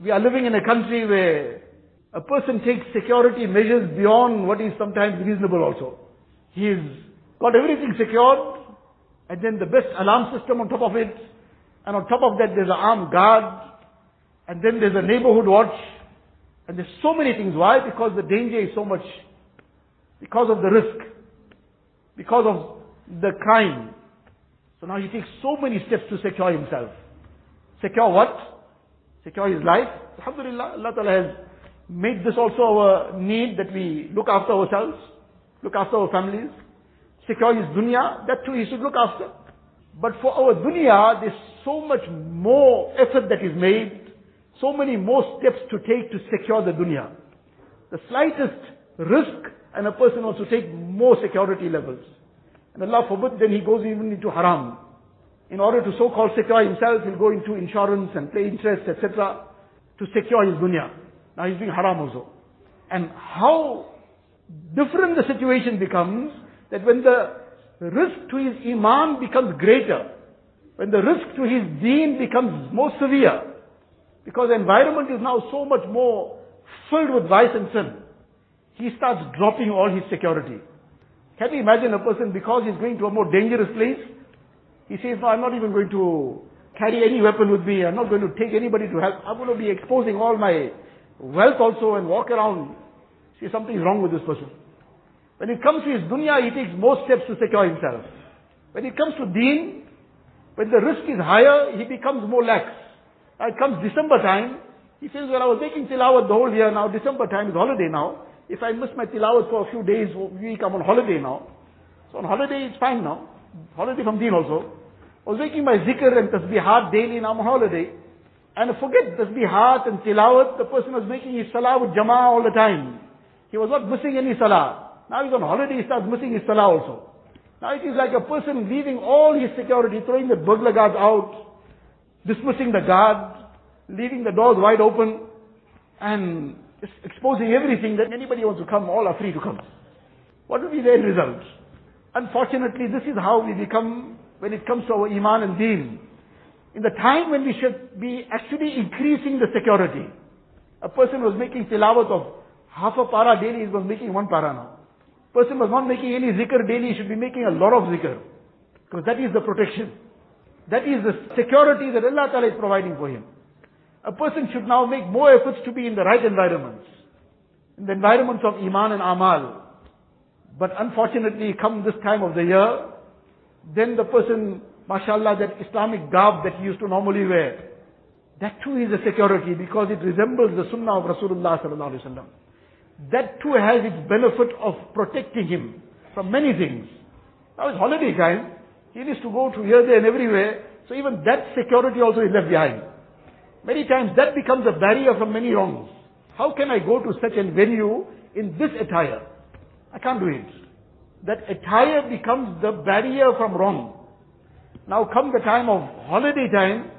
we are living in a country where a person takes security measures beyond what is sometimes reasonable also. He's got everything secured, and then the best alarm system on top of it, and on top of that there's an armed guard, and then there's a neighborhood watch, and there's so many things. Why? Because the danger is so much. Because of the risk. Because of the crime. So now he takes so many steps to secure himself. Secure what? Secure his life. Alhamdulillah, Allah Ta'ala has made this also our need that we look after ourselves, look after our families, secure his dunya, that too he should look after. But for our dunya, there's so much more effort that is made, so many more steps to take to secure the dunya. The slightest risk and a person wants to take more security levels. And Allah forbid then he goes even into haram. In order to so-called secure himself, he'll go into insurance and pay interest, etc. to secure his dunya. Now he's doing haram also. And how different the situation becomes that when the risk to his iman becomes greater, when the risk to his deen becomes more severe, because the environment is now so much more filled with vice and sin, he starts dropping all his security. Can you imagine a person because he's going to a more dangerous place, he says, no, I'm not even going to carry any weapon with me, I'm not going to take anybody to help, I'm going to be exposing all my wealth also and walk around. See, something's wrong with this person. When it comes to his dunya, he takes more steps to secure himself. When it comes to deen, when the risk is higher, he becomes more lax. Now it comes December time, he says, well, I was making tilawat the whole year, now December time is holiday now. If I miss my tilawat for a few days, week, I'm on holiday now. So on holiday, it's fine now. Holiday from deen also. I was making my zikr and tasbihat daily, now I'm holiday. And forget tasbihat and tilawat, the person was making his salah with jama'ah all the time. He was not missing any salah. Now he's on holiday, he starts missing his salah also. Now it is like a person leaving all his security, throwing the burglar guards out, dismissing the guard, leaving the doors wide open, and exposing everything that anybody wants to come, all are free to come. What will be the result? Unfortunately, this is how we become when it comes to our iman and deen. In the time when we should be actually increasing the security. A person was making tilawat of half a para daily, he was making one para now. Person was not making any zikr daily, he should be making a lot of zikr. Because that is the protection. That is the security that Allah Ta'ala is providing for him. A person should now make more efforts to be in the right environments. In the environments of Iman and Amal. But unfortunately, come this time of the year, then the person, mashallah, that Islamic garb that he used to normally wear, that too is a security because it resembles the sunnah of Rasulullah sallallahu alaihi wasallam that too has its benefit of protecting him from many things. Now it's holiday time. He needs to go to here, there and everywhere. So even that security also is left behind. Many times that becomes a barrier from many wrongs. How can I go to such a venue in this attire? I can't do it. That attire becomes the barrier from wrong. Now come the time of holiday time,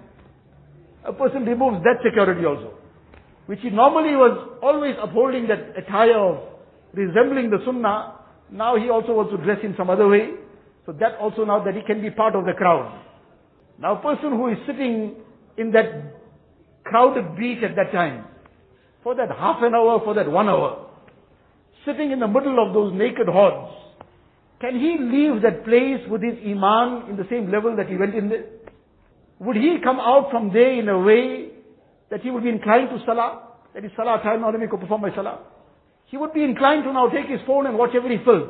a person removes that security also which he normally was always upholding that attire of resembling the sunnah, now he also wants to dress in some other way. So that also now that he can be part of the crowd. Now a person who is sitting in that crowded beach at that time, for that half an hour, for that one hour, sitting in the middle of those naked hordes, can he leave that place with his iman in the same level that he went in there? Would he come out from there in a way that he would be inclined to salah, that is salah time, now let me perform my salah. He would be inclined to now take his phone and watch every film.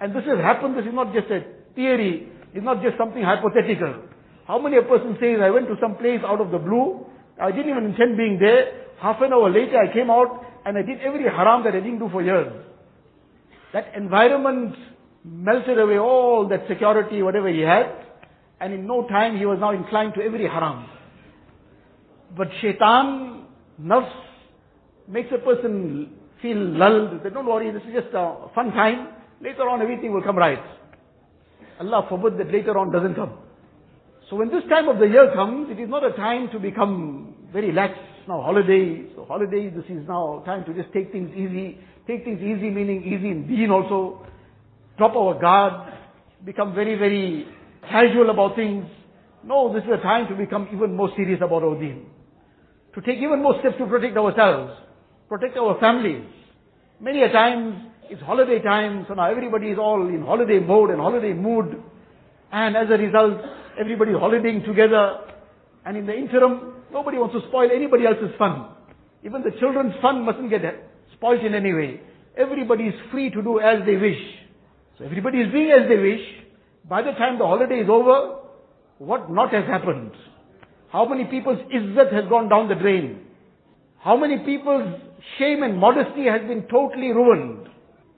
And this has happened, this is not just a theory, it's not just something hypothetical. How many a person says, I went to some place out of the blue, I didn't even intend being there, half an hour later I came out and I did every haram that I didn't do for years. That environment melted away all that security, whatever he had, and in no time he was now inclined to every haram. But shaitan, nafs, makes a person feel lulled. They don't worry, this is just a fun time. Later on everything will come right. Allah forbid that later on doesn't come. So when this time of the year comes, it is not a time to become very lax. Now holidays, so holidays, this is now time to just take things easy. Take things easy meaning easy in deen also. Drop our guard. Become very, very casual about things. No, this is a time to become even more serious about our deen. to take even more steps to protect ourselves, protect our families. Many a times it's holiday time, so now everybody is all in holiday mode and holiday mood. And as a result, everybody is holidaying together. And in the interim, nobody wants to spoil anybody else's fun. Even the children's fun mustn't get spoiled in any way. Everybody is free to do as they wish. So everybody is doing as they wish. By the time the holiday is over, what not has happened? How many people's izzat has gone down the drain? How many people's shame and modesty has been totally ruined?